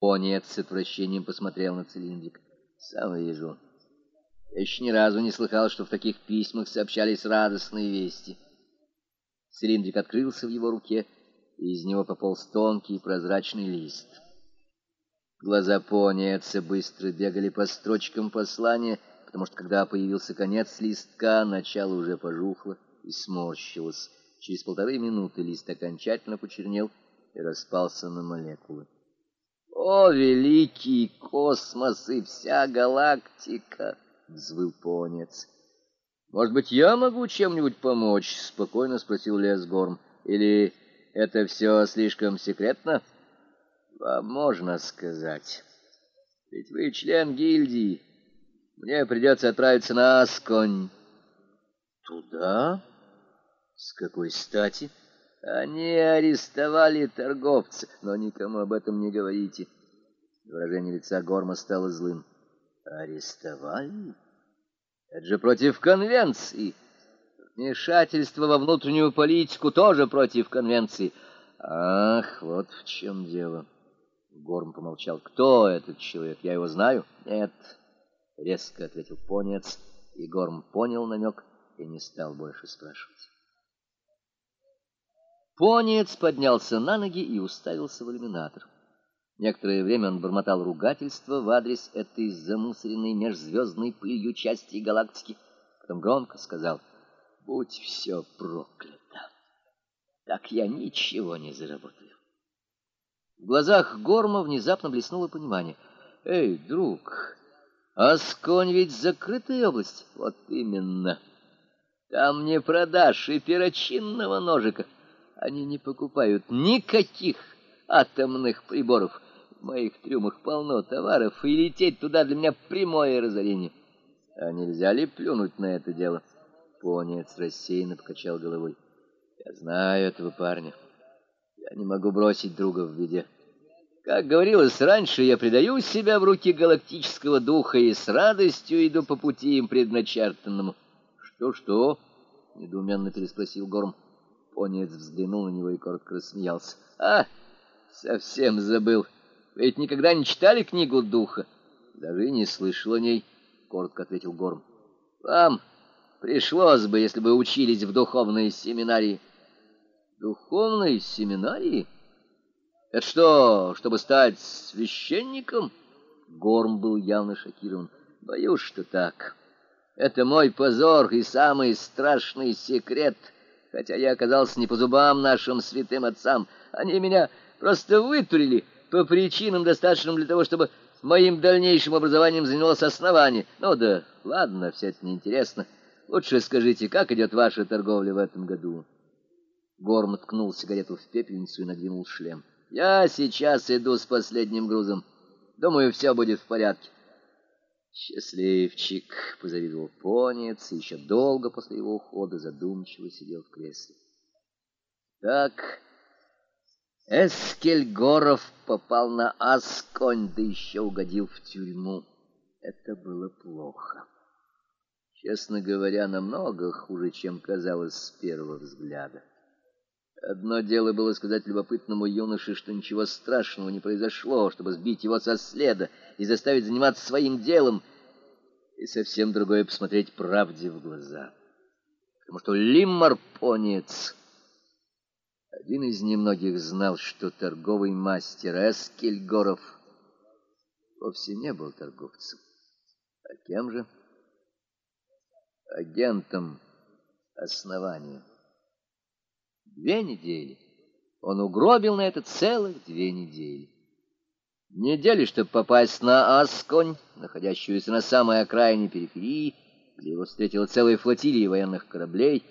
Понец с отвращением посмотрел на цилиндрик. Сам вижу. Я еще ни разу не слыхал, что в таких письмах сообщались радостные вести. Цилиндрик открылся в его руке, и из него пополз тонкий прозрачный лист. Глаза Понеца быстро бегали по строчкам послания, потому что, когда появился конец листка, начало уже пожухло и сморщилось. Через полторы минуты лист окончательно почернел и распался на молекулы. «О, великий космос и вся галактика!» — взвыл Понец. «Может быть, я могу чем-нибудь помочь?» — спокойно спросил Лесгорм. «Или это все слишком секретно?» «Вам можно сказать. Ведь вы член гильдии. Мне придется отправиться на Асконь». «Туда? С какой стати?» Они арестовали торговца, но никому об этом не говорите. Выражение лица Горма стало злым. Арестовали? Это же против конвенции. Вмешательство во внутреннюю политику тоже против конвенции. Ах, вот в чем дело. Горм помолчал. Кто этот человек? Я его знаю? Нет, резко ответил Понец, и Горм понял намек и не стал больше спрашивать. Понец поднялся на ноги и уставился в иллюминатор. Некоторое время он бормотал ругательство в адрес этой замусоренной межзвездной пылью части галактики. Потом громко сказал, «Будь все проклято! Так я ничего не заработаю». В глазах Горма внезапно блеснуло понимание. «Эй, друг, Асконь ведь закрытая область?» «Вот именно. Там не продашь и перочинного ножика». Они не покупают никаких атомных приборов. В моих трюмах полно товаров, и лететь туда для меня прямое разорение. А нельзя ли плюнуть на это дело? Понец рассеянно покачал головой. Я знаю этого парня. Я не могу бросить друга в беде. Как говорилось раньше, я предаю себя в руки галактического духа и с радостью иду по пути им предначертанному. Что-что? недоуменно переспросил Горм. Понец взглянул на него и коротко рассмеялся. «А, совсем забыл. Вы ведь никогда не читали книгу духа?» «Даже не слышал о ней», — коротко ответил Горм. «Вам пришлось бы, если бы учились в духовной семинарии». «Духовной семинарии? Это что, чтобы стать священником?» Горм был явно шокирован. «Боюсь, что так. Это мой позор и самый страшный секрет — хотя я оказался не по зубам нашим святым отцам. Они меня просто вытурили по причинам, достаточным для того, чтобы моим дальнейшим образованием занялось основание. Ну да, ладно, все это неинтересно. Лучше скажите, как идет ваша торговля в этом году?» Горм ткнул сигарету в пепельницу и надвинул шлем. «Я сейчас иду с последним грузом. Думаю, все будет в порядке. Счастливчик, позавидовал понец, и еще долго после его ухода задумчиво сидел в кресле. Так, Эскельгоров попал на Асконь, да еще угодил в тюрьму. Это было плохо. Честно говоря, намного хуже, чем казалось с первого взгляда. Одно дело было сказать любопытному юноше, что ничего страшного не произошло, чтобы сбить его со следа и заставить заниматься своим делом, и совсем другое посмотреть правде в глаза. Потому что Лиммар-понец, один из немногих знал, что торговый мастер Эскельгоров вовсе не был торговцем. А кем же? Агентом основания. Две недели. Он угробил на это целых две недели. Недели, чтобы попасть на Асконь, находящуюся на самой окраине периферии, где его встретила целая флотилия военных кораблей.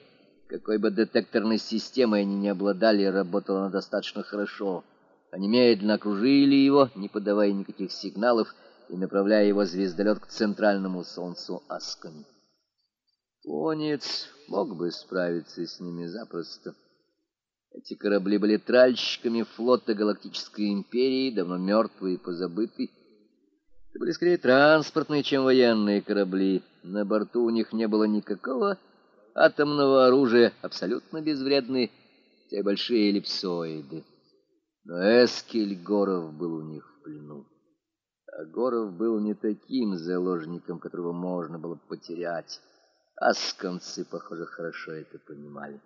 Какой бы детекторной системой они ни обладали, работала она достаточно хорошо. Они медленно окружили его, не подавая никаких сигналов, и направляя его звездолет к центральному солнцу Аскони. Понец мог бы справиться с ними запросто. Эти корабли были тральщиками флота Галактической империи, давно мертвые и позабытые. Это были скорее транспортные, чем военные корабли. На борту у них не было никакого атомного оружия, абсолютно безвредные, те большие эллипсоиды. Но Эскель Горов был у них в плену. А Горов был не таким заложником, которого можно было потерять. Асконцы, похоже, хорошо это понимали.